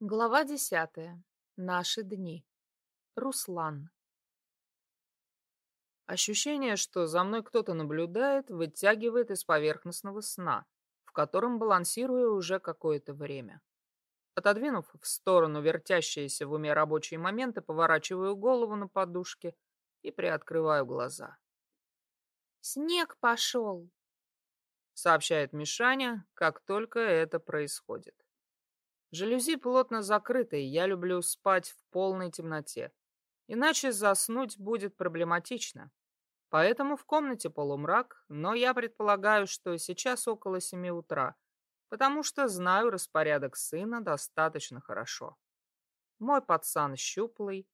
Глава десятая. Наши дни. Руслан. Ощущение, что за мной кто-то наблюдает, вытягивает из поверхностного сна, в котором балансирую уже какое-то время. Отодвинув в сторону вертящиеся в уме рабочие моменты, поворачиваю голову на подушке и приоткрываю глаза. «Снег пошел!» — сообщает Мишаня, как только это происходит. Жалюзи плотно закрыты, и я люблю спать в полной темноте. Иначе заснуть будет проблематично. Поэтому в комнате полумрак, но я предполагаю, что сейчас около семи утра, потому что знаю распорядок сына достаточно хорошо. Мой пацан щуплый,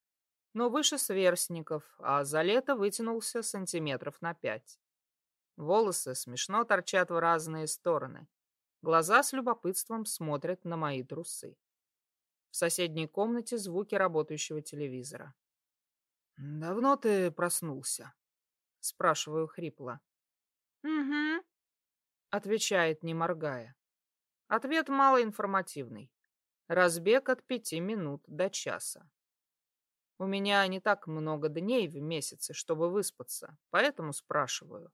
но выше сверстников, а за лето вытянулся сантиметров на пять. Волосы смешно торчат в разные стороны. Глаза с любопытством смотрят на мои трусы. В соседней комнате звуки работающего телевизора. «Давно ты проснулся?» — спрашиваю хрипло. «Угу», — отвечает, не моргая. Ответ малоинформативный. Разбег от пяти минут до часа. У меня не так много дней в месяце, чтобы выспаться, поэтому спрашиваю.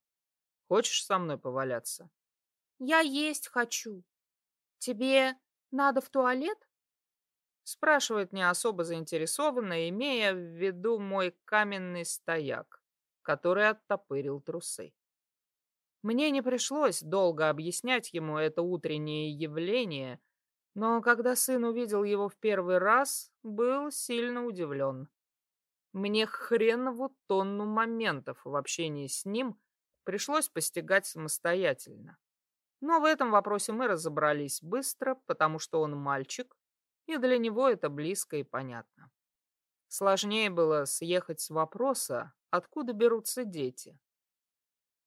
Хочешь со мной поваляться? Я есть хочу. Тебе надо в туалет? Спрашивает не особо заинтересованно, имея в виду мой каменный стояк, который оттопырил трусы. Мне не пришлось долго объяснять ему это утреннее явление, но когда сын увидел его в первый раз, был сильно удивлен. Мне хренову тонну моментов в общении с ним пришлось постигать самостоятельно. Но в этом вопросе мы разобрались быстро, потому что он мальчик, и для него это близко и понятно. Сложнее было съехать с вопроса, откуда берутся дети.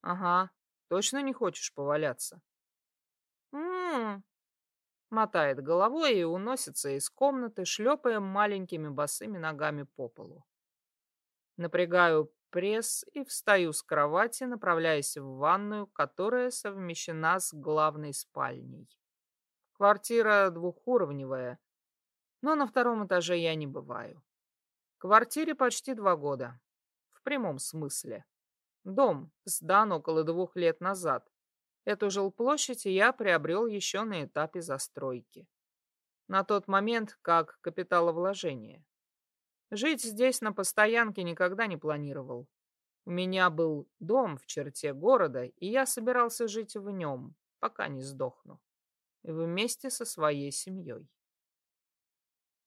Ага, точно не хочешь поваляться? М-м, мотает головой и уносится из комнаты, шлепая маленькими босыми ногами по полу. Напрягаю пресс и встаю с кровати, направляясь в ванную, которая совмещена с главной спальней. Квартира двухуровневая, но на втором этаже я не бываю. Квартире почти два года. В прямом смысле. Дом сдан около двух лет назад. Эту жилплощадь я приобрел еще на этапе застройки. На тот момент как капиталовложение. Жить здесь на постоянке никогда не планировал. У меня был дом в черте города, и я собирался жить в нем, пока не сдохну. Вместе со своей семьей.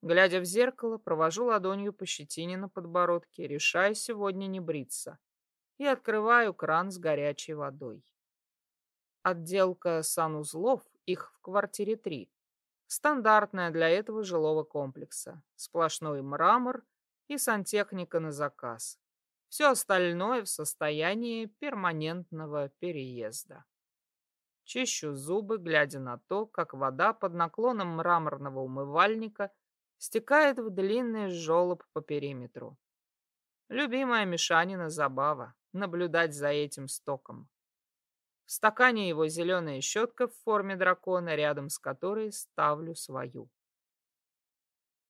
Глядя в зеркало, провожу ладонью по щетине на подбородке, решая сегодня не бриться, и открываю кран с горячей водой. Отделка санузлов, их в квартире три, стандартная для этого жилого комплекса. Сплошной мрамор и сантехника на заказ. Все остальное в состоянии перманентного переезда. Чищу зубы, глядя на то, как вода под наклоном мраморного умывальника стекает в длинный желоб по периметру. Любимая Мишанина забава — наблюдать за этим стоком. В стакане его зеленая щетка в форме дракона, рядом с которой ставлю свою.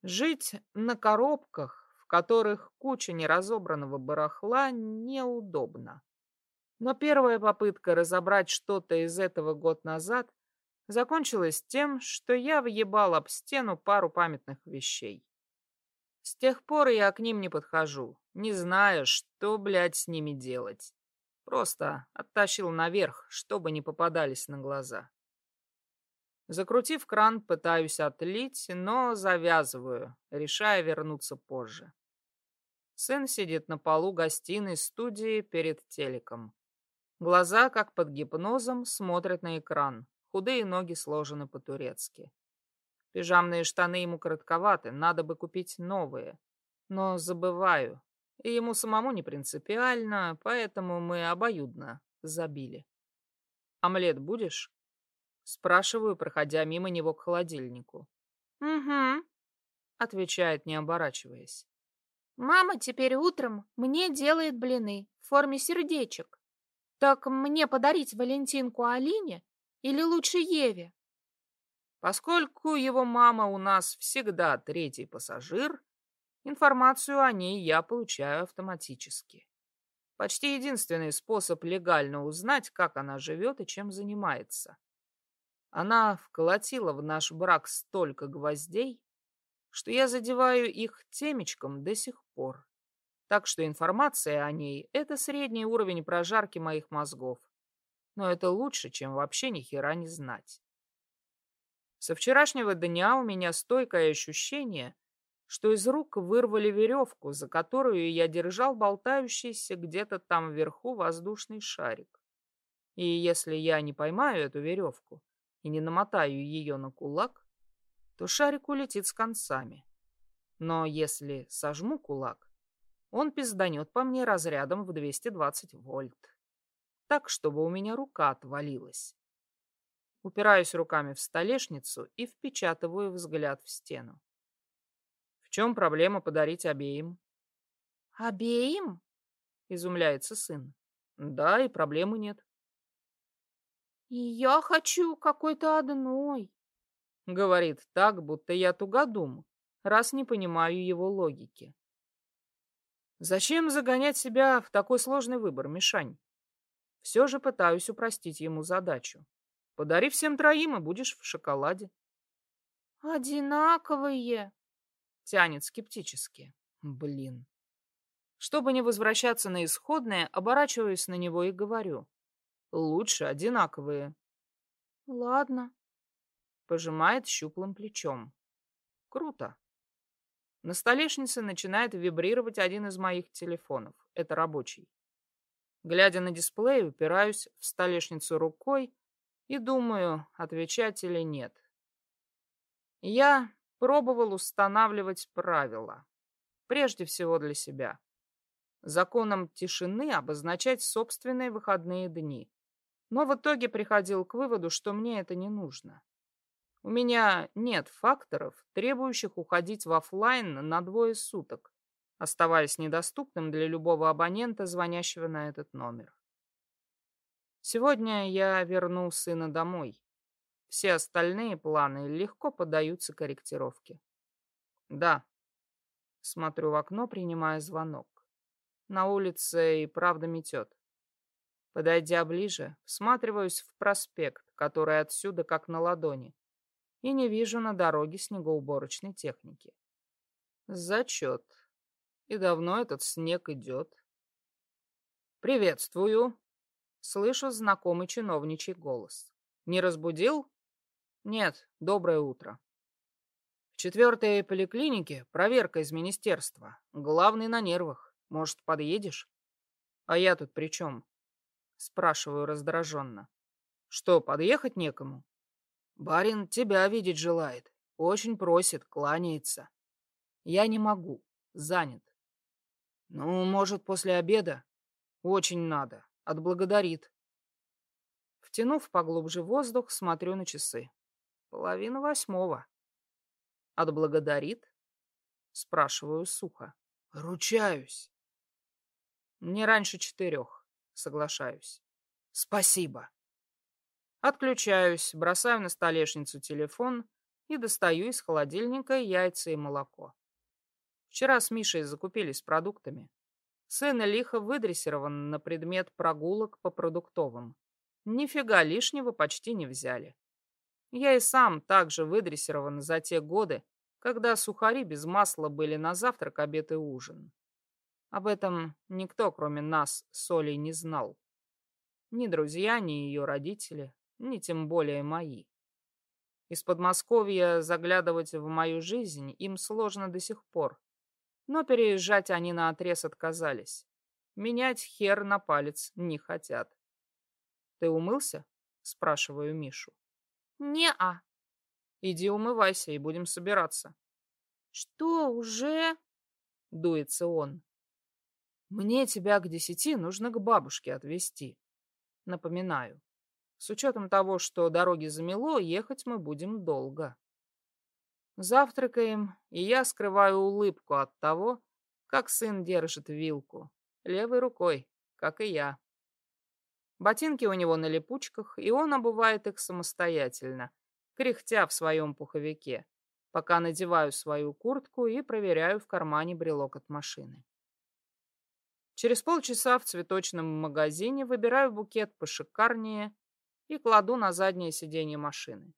Жить на коробках которых куча неразобранного барахла, неудобно. Но первая попытка разобрать что-то из этого год назад закончилась тем, что я въебал об стену пару памятных вещей. С тех пор я к ним не подхожу, не зная, что, блядь, с ними делать. Просто оттащил наверх, чтобы не попадались на глаза. Закрутив кран, пытаюсь отлить, но завязываю, решая вернуться позже. Сын сидит на полу гостиной студии перед телеком. Глаза, как под гипнозом, смотрят на экран. Худые ноги сложены по-турецки. Пижамные штаны ему коротковаты, надо бы купить новые. Но забываю. И ему самому не принципиально, поэтому мы обоюдно забили. «Омлет будешь?» Спрашиваю, проходя мимо него к холодильнику. «Угу», — отвечает, не оборачиваясь. «Мама теперь утром мне делает блины в форме сердечек. Так мне подарить Валентинку Алине или лучше Еве?» Поскольку его мама у нас всегда третий пассажир, информацию о ней я получаю автоматически. Почти единственный способ легально узнать, как она живет и чем занимается. Она вколотила в наш брак столько гвоздей, что я задеваю их темечком до сих пор. Так что информация о ней — это средний уровень прожарки моих мозгов. Но это лучше, чем вообще ни хера не знать. Со вчерашнего дня у меня стойкое ощущение, что из рук вырвали веревку, за которую я держал болтающийся где-то там вверху воздушный шарик. И если я не поймаю эту веревку и не намотаю ее на кулак, то шарик улетит с концами. Но если сожму кулак, он пизданет по мне разрядом в 220 вольт. Так, чтобы у меня рука отвалилась. Упираюсь руками в столешницу и впечатываю взгляд в стену чем проблема подарить обеим? Обеим? Изумляется сын. Да, и проблемы нет. Я хочу какой-то одной. Говорит так, будто я тугодум, раз не понимаю его логики. Зачем загонять себя в такой сложный выбор, Мишань? Все же пытаюсь упростить ему задачу. Подари всем троим, и будешь в шоколаде. Одинаковые, Тянет скептически. Блин. Чтобы не возвращаться на исходное, оборачиваюсь на него и говорю. Лучше одинаковые. Ладно. Пожимает щуплым плечом. Круто. На столешнице начинает вибрировать один из моих телефонов. Это рабочий. Глядя на дисплей, упираюсь в столешницу рукой и думаю, отвечать или нет. Я пробовал устанавливать правила. Прежде всего для себя. Законом тишины обозначать собственные выходные дни. Но в итоге приходил к выводу, что мне это не нужно. У меня нет факторов, требующих уходить в офлайн на двое суток, оставаясь недоступным для любого абонента, звонящего на этот номер. Сегодня я верну сына домой. Все остальные планы легко поддаются корректировке. Да. Смотрю в окно, принимая звонок. На улице и правда метет. Подойдя ближе, всматриваюсь в проспект, который отсюда как на ладони, и не вижу на дороге снегоуборочной техники. Зачет. И давно этот снег идет. «Приветствую!» Слышу знакомый чиновничий голос. «Не разбудил?» Нет, доброе утро. В четвертой поликлинике проверка из министерства. Главный на нервах. Может, подъедешь? А я тут при чем? Спрашиваю раздраженно. Что, подъехать некому? Барин тебя видеть желает. Очень просит, кланяется. Я не могу. Занят. Ну, может, после обеда? Очень надо. Отблагодарит. Втянув поглубже воздух, смотрю на часы. Половина восьмого. Отблагодарит? Спрашиваю сухо. Ручаюсь. Не раньше четырех. Соглашаюсь. Спасибо. Отключаюсь, бросаю на столешницу телефон и достаю из холодильника яйца и молоко. Вчера с Мишей закупились продуктами. Сын лихо выдрессирован на предмет прогулок по продуктовым. Нифига лишнего почти не взяли. Я и сам также выдрессирован за те годы, когда сухари без масла были на завтрак, обед и ужин. Об этом никто, кроме нас, с Олей не знал. Ни друзья, ни ее родители, ни тем более мои. Из Подмосковья заглядывать в мою жизнь им сложно до сих пор. Но переезжать они на отрез отказались. Менять хер на палец не хотят. «Ты умылся?» — спрашиваю Мишу. Не-а. Иди умывайся и будем собираться. Что, уже? Дуется он. Мне тебя к десяти нужно к бабушке отвезти. Напоминаю. С учетом того, что дороги замело, ехать мы будем долго. Завтракаем, и я скрываю улыбку от того, как сын держит вилку. Левой рукой, как и я. Ботинки у него на липучках, и он обувает их самостоятельно, кряхтя в своем пуховике, пока надеваю свою куртку и проверяю в кармане брелок от машины. Через полчаса в цветочном магазине выбираю букет пошикарнее и кладу на заднее сиденье машины.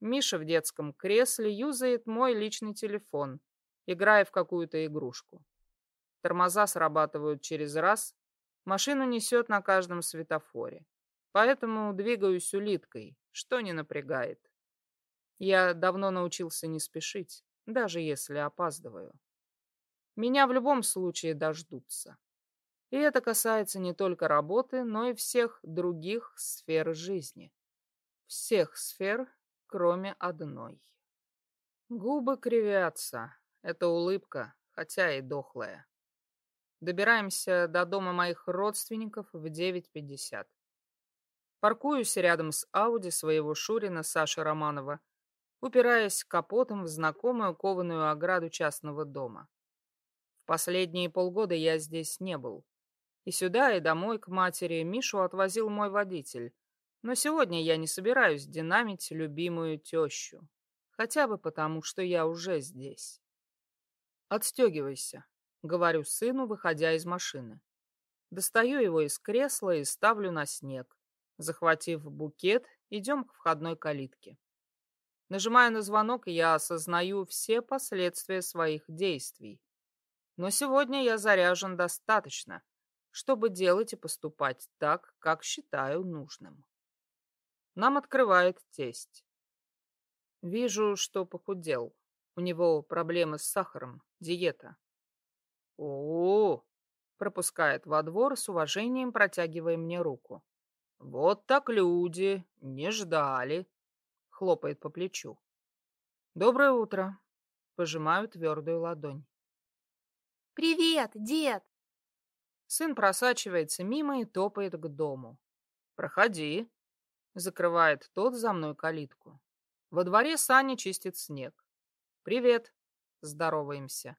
Миша в детском кресле юзает мой личный телефон, играя в какую-то игрушку. Тормоза срабатывают через раз, машину несет на каждом светофоре. Поэтому двигаюсь улиткой, что не напрягает. Я давно научился не спешить, даже если опаздываю. Меня в любом случае дождутся. И это касается не только работы, но и всех других сфер жизни. Всех сфер, кроме одной. Губы кривятся. Это улыбка, хотя и дохлая. Добираемся до дома моих родственников в 9.50. Паркуюсь рядом с Ауди своего Шурина Саши Романова, упираясь капотом в знакомую кованую ограду частного дома. В последние полгода я здесь не был. И сюда, и домой к матери Мишу отвозил мой водитель. Но сегодня я не собираюсь динамить любимую тещу. Хотя бы потому, что я уже здесь. «Отстегивайся», — говорю сыну, выходя из машины. Достаю его из кресла и ставлю на снег. Захватив букет, идем к входной калитке. Нажимая на звонок, я осознаю все последствия своих действий. Но сегодня я заряжен достаточно, чтобы делать и поступать так, как считаю нужным. Нам открывает тесть. Вижу, что похудел. У него проблемы с сахаром, диета. О, -о, -о пропускает во двор с уважением, протягивая мне руку. Вот так люди, не ждали. Хлопает по плечу. Доброе утро. Пожимаю твердую ладонь. Привет, дед. Сын просачивается мимо и топает к дому. «Проходи», — закрывает тот за мной калитку. Во дворе Саня чистит снег. «Привет», — здороваемся.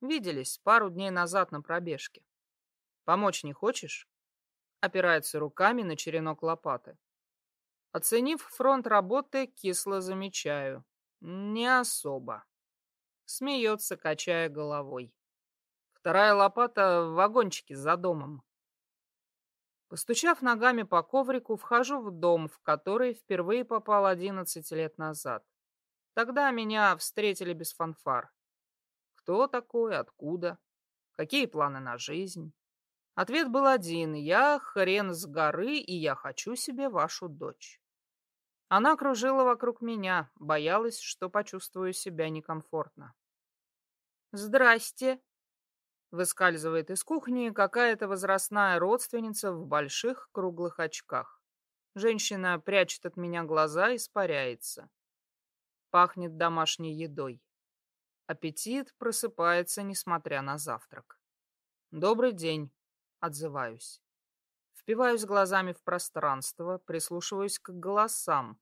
Виделись пару дней назад на пробежке. «Помочь не хочешь?» Опирается руками на черенок лопаты. Оценив фронт работы, кисло замечаю. Не особо. Смеется, качая головой. Вторая лопата в вагончике за домом. Постучав ногами по коврику, вхожу в дом, в который впервые попал одиннадцать лет назад. Тогда меня встретили без фанфар. Кто такой, откуда, какие планы на жизнь? Ответ был один. Я хрен с горы, и я хочу себе вашу дочь. Она кружила вокруг меня, боялась, что почувствую себя некомфортно. «Здрасте!» Выскальзывает из кухни какая-то возрастная родственница в больших круглых очках. Женщина прячет от меня глаза и испаряется. Пахнет домашней едой. Аппетит просыпается, несмотря на завтрак. «Добрый день», — отзываюсь. Впиваюсь глазами в пространство, прислушиваюсь к голосам,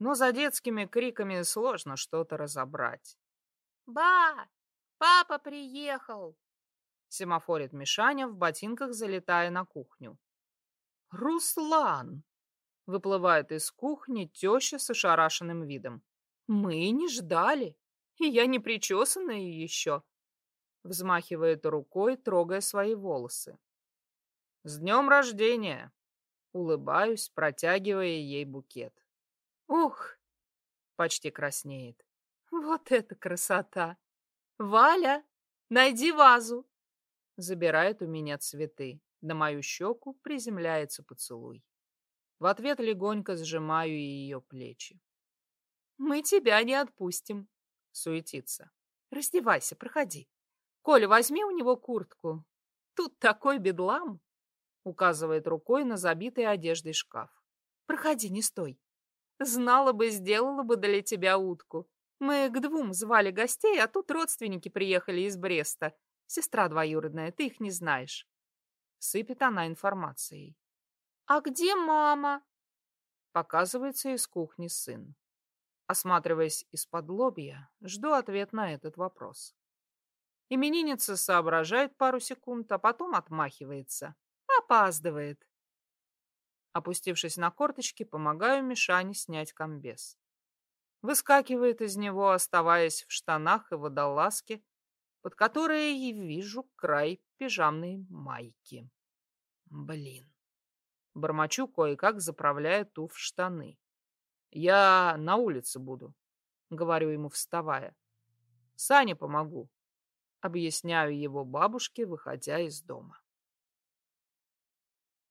но за детскими криками сложно что-то разобрать. «Ба! Папа приехал!» Семафорит Мишаня в ботинках, залетая на кухню. «Руслан!» Выплывает из кухни теща с ошарашенным видом. «Мы не ждали, и я не причесанная еще!» Взмахивает рукой, трогая свои волосы. «С днем рождения!» Улыбаюсь, протягивая ей букет. «Ух!» Почти краснеет. «Вот это красота! Валя, найди вазу!» Забирает у меня цветы. На мою щеку приземляется поцелуй. В ответ легонько сжимаю ее плечи. «Мы тебя не отпустим», — суетится. «Раздевайся, проходи. Коля, возьми у него куртку. Тут такой бедлам», — указывает рукой на забитый одеждой шкаф. «Проходи, не стой. Знала бы, сделала бы для тебя утку. Мы к двум звали гостей, а тут родственники приехали из Бреста. Сестра двоюродная, ты их не знаешь. Сыпет она информацией. А где мама? Показывается из кухни сын. Осматриваясь из-под лобья, жду ответ на этот вопрос. Именинница соображает пару секунд, а потом отмахивается. Опаздывает. Опустившись на корточки, помогаю Мишане снять комбез. Выскакивает из него, оставаясь в штанах и водолазке, под которые и вижу край пижамной майки. Блин. Бормочу кое-как, заправляя ту в штаны. Я на улице буду, говорю ему, вставая. Сане помогу. Объясняю его бабушке, выходя из дома.